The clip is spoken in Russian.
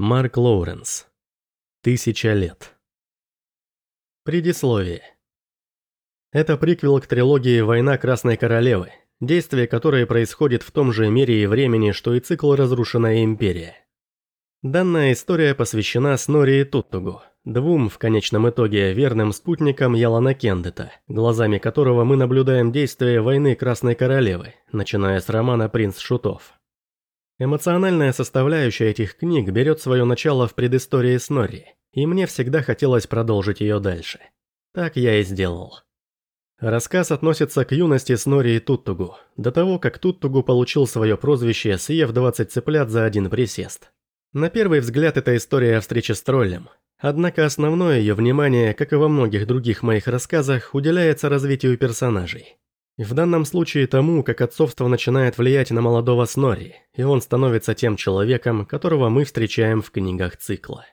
Марк Лоуренс. Тысяча лет. Предисловие. Это приквел к трилогии «Война Красной Королевы», действие которой происходит в том же мире и времени, что и цикл «Разрушенная Империя». Данная история посвящена Снори и Туттугу, двум, в конечном итоге, верным спутникам Ялана Кендета, глазами которого мы наблюдаем действие войны Красной Королевы, начиная с романа «Принц Шутов». Эмоциональная составляющая этих книг берет свое начало в предыстории Снорри, и мне всегда хотелось продолжить ее дальше. Так я и сделал. Рассказ относится к юности Снори и Туттугу, до того, как Туттугу получил свое прозвище, съев 20 цыплят за один присест. На первый взгляд это история о встрече с троллем, однако основное ее внимание, как и во многих других моих рассказах, уделяется развитию персонажей. В данном случае тому, как отцовство начинает влиять на молодого Снори, и он становится тем человеком, которого мы встречаем в книгах цикла.